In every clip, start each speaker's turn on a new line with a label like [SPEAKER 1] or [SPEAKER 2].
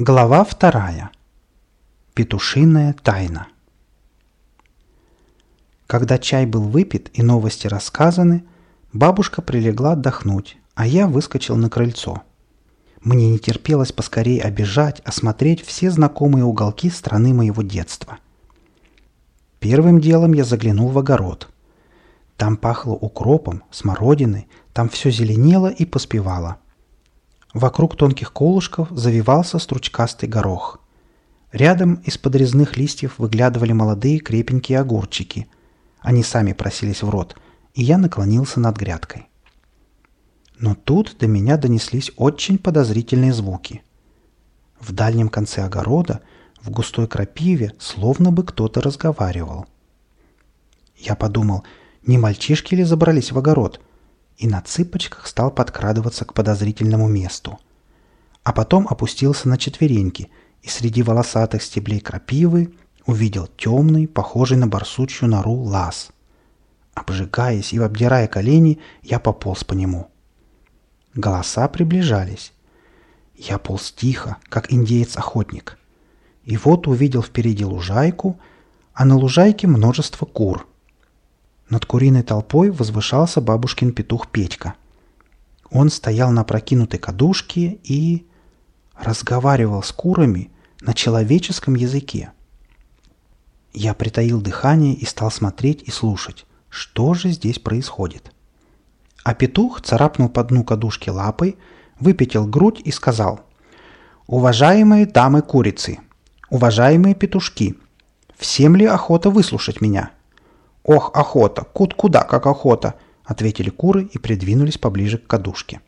[SPEAKER 1] Глава вторая. Петушиная тайна. Когда чай был выпит и новости рассказаны, бабушка прилегла отдохнуть, а я выскочил на крыльцо. Мне не терпелось поскорее обижать, осмотреть все знакомые уголки страны моего детства. Первым делом я заглянул в огород. Там пахло укропом, смородиной, там все зеленело и поспевало – Вокруг тонких колышков завивался стручкастый горох. Рядом из-под резных листьев выглядывали молодые крепенькие огурчики. Они сами просились в рот, и я наклонился над грядкой. Но тут до меня донеслись очень подозрительные звуки. В дальнем конце огорода, в густой крапиве, словно бы кто-то разговаривал. Я подумал, не мальчишки ли забрались в огород – и на цыпочках стал подкрадываться к подозрительному месту. А потом опустился на четвереньки и среди волосатых стеблей крапивы увидел темный, похожий на барсучью нору лаз. Обжигаясь и обдирая колени, я пополз по нему. Голоса приближались. Я полз тихо, как индеец-охотник. И вот увидел впереди лужайку, а на лужайке множество кур — над куриной толпой возвышался бабушкин петух Петька. Он стоял на прокинутой кадушке и... разговаривал с курами на человеческом языке. Я притаил дыхание и стал смотреть и слушать, что же здесь происходит. А петух царапнул по дну кадушки лапой, выпятил грудь и сказал «Уважаемые дамы-курицы, уважаемые петушки, всем ли охота выслушать меня?» «Ох, охота! Кут куда, как охота!» — ответили куры и придвинулись поближе к кадушке.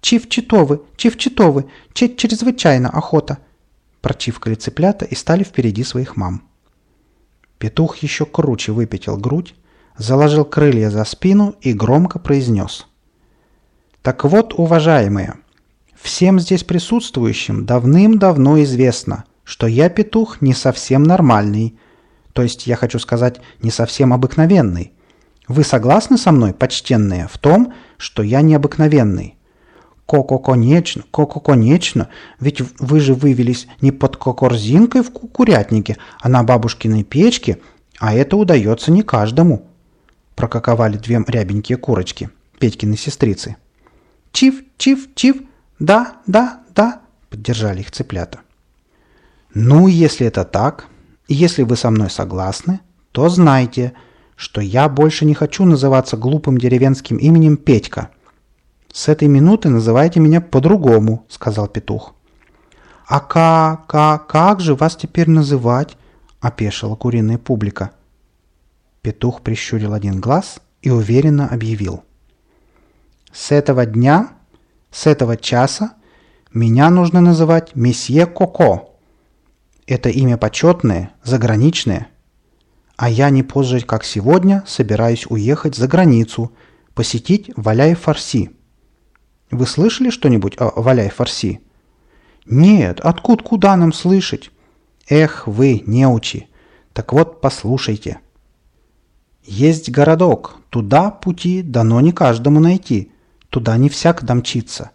[SPEAKER 1] «Чив-читовы! Чив-читовы! Чет чрезвычайно охота!» Прочивкали цыплята и стали впереди своих мам. Петух еще круче выпятил грудь, заложил крылья за спину и громко произнес. «Так вот, уважаемые, всем здесь присутствующим давным-давно известно, что я петух не совсем нормальный — то есть, я хочу сказать, не совсем обыкновенный. Вы согласны со мной, почтенные, в том, что я необыкновенный? Коко конечно, Коко конечно, ведь вы же вывелись не под кокорзинкой в курятнике, а на бабушкиной печке, а это удается не каждому. Прокаковали две рябенькие курочки, Петькины сестрицы. Чив, чив, чив, да, да, да, поддержали их цыплята. Ну, если это так, и если вы со мной согласны, то знайте, что я больше не хочу называться глупым деревенским именем Петька. С этой минуты называйте меня по-другому, сказал петух. А как, как, как же вас теперь называть? опешила куриная публика. Петух прищурил один глаз и уверенно объявил. С этого дня, с этого часа меня нужно называть месье Коко. Это имя почетное, заграничное. А я не позже, как сегодня, собираюсь уехать за границу, посетить Валяй-Фарси. Вы слышали что-нибудь о Валяй-Фарси? Нет, откуда куда нам слышать? Эх, вы, неучи. Так вот, послушайте. Есть городок, туда пути дано не каждому найти, туда не всяк домчится.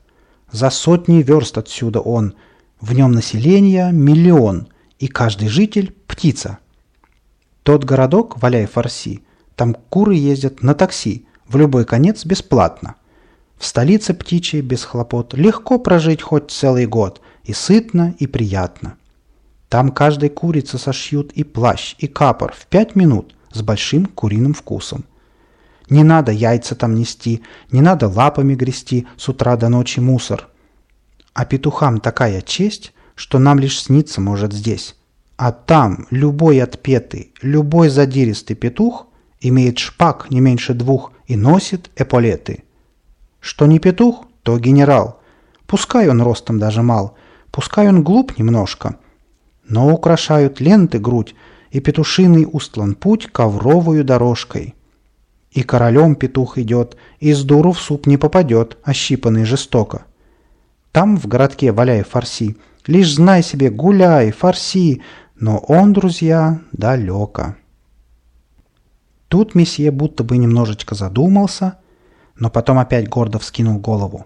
[SPEAKER 1] За сотни верст отсюда он, в нем население миллион – и каждый житель – птица. Тот городок, валяй фарси, там куры ездят на такси, в любой конец бесплатно. В столице птичьей без хлопот легко прожить хоть целый год, и сытно, и приятно. Там каждой курице сошьют и плащ, и капор в пять минут с большим куриным вкусом. Не надо яйца там нести, не надо лапами грести с утра до ночи мусор. А петухам такая честь, что нам лишь снится может здесь. А там любой отпетый, любой задиристый петух имеет шпак не меньше двух и носит эполеты. Что не петух, то генерал. Пускай он ростом даже мал, пускай он глуп немножко. Но украшают ленты грудь, и петушиный устлан путь ковровую дорожкой. И королем петух идет, и с дуру в суп не попадет, ощипанный жестоко. Там, в городке валяй фарси, Лишь знай себе, гуляй, фарси, но он, друзья, далеко. Тут месье будто бы немножечко задумался, но потом опять гордо вскинул голову.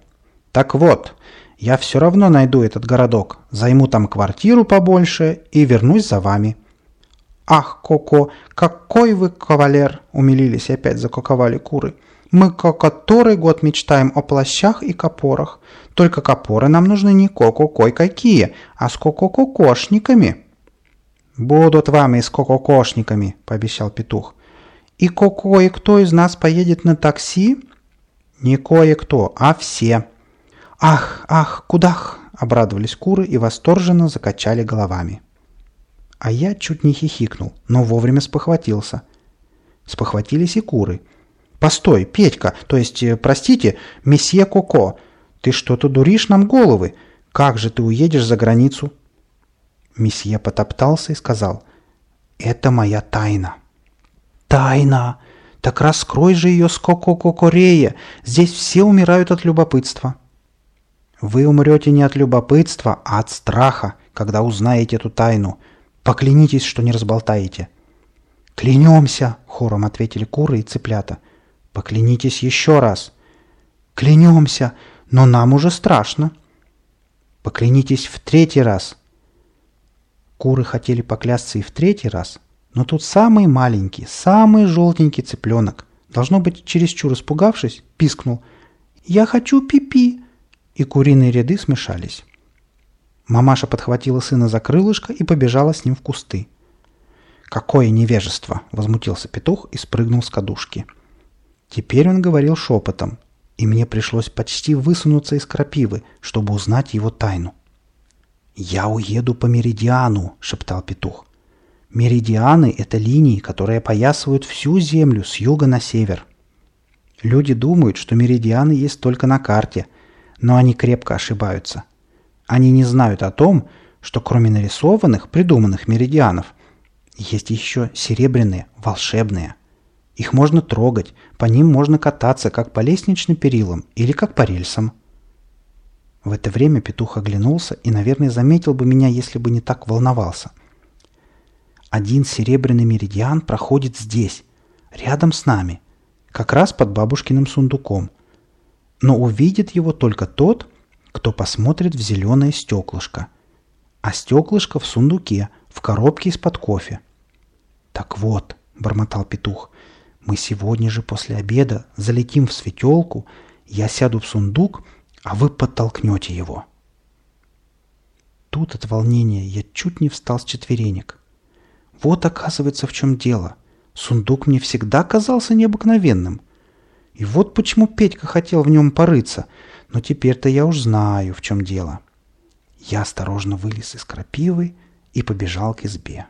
[SPEAKER 1] Так вот, Я все равно найду этот городок, займу там квартиру побольше и вернусь за вами». «Ах, Коко, какой вы кавалер!» — умилились и опять закоковали куры. «Мы ко который год мечтаем о плащах и копорах. Только копоры нам нужны не ко-ко-кой-какие, а с ко-ко-кокошниками». «Будут вам и с ко-ко-кошниками», — пообещал петух. «И ко-кое-кто из нас поедет на такси?» «Не кое-кто, а все». «Ах, ах, кудах!» — обрадовались куры и восторженно закачали головами. А я чуть не хихикнул, но вовремя спохватился. Спохватились и куры. «Постой, Петька, то есть, э, простите, месье Коко, ты что-то дуришь нам головы. Как же ты уедешь за границу?» Месье потоптался и сказал, «Это моя тайна». «Тайна! Так раскрой же ее с Коко-Кокорея. Здесь все умирают от любопытства». «Вы умрете не от любопытства, а от страха, когда узнаете эту тайну. Поклянитесь, что не разболтаете». «Клянемся!» — хором ответили куры и цыплята. «Поклянитесь еще раз!» «Клянемся! Но нам уже страшно!» «Поклянитесь в третий раз!» Куры хотели поклясться и в третий раз, но тут самый маленький, самый желтенький цыпленок, должно быть, чересчур испугавшись, пискнул «Я хочу пипи!» -пи! и куриные ряды смешались. Мамаша подхватила сына за крылышко и побежала с ним в кусты. «Какое невежество!» — возмутился петух и спрыгнул с кадушки. Теперь он говорил шепотом, и мне пришлось почти высунуться из крапивы, чтобы узнать его тайну. «Я уеду по меридиану», — шептал петух. «Меридианы — это линии, которые опоясывают всю Землю с юга на север. Люди думают, что меридианы есть только на карте, но они крепко ошибаются. Они не знают о том, что кроме нарисованных, придуманных меридианов, есть еще серебряные, волшебные. Их можно трогать, по ним можно кататься, как по лестничным перилам или как по рельсам. В это время петух оглянулся и, наверное, заметил бы меня, если бы не так волновался. Один серебряный меридиан проходит здесь, рядом с нами, как раз под бабушкиным сундуком. Но увидит его только тот, кто посмотрит в зеленое стеклышко. А стеклышко в сундуке, в коробке из-под кофе. «Так вот», — бормотал петух, — «мы сегодня же после обеда залетим в светелку, я сяду в сундук, а вы подтолкнете его». Тут от волнения я чуть не встал с четверенек. Вот оказывается в чем дело. Сундук мне всегда казался необыкновенным. И вот почему Петька хотел в нем порыться — но теперь-то я уж знаю, в чем дело. Я осторожно вылез из крапивы и побежал к избе.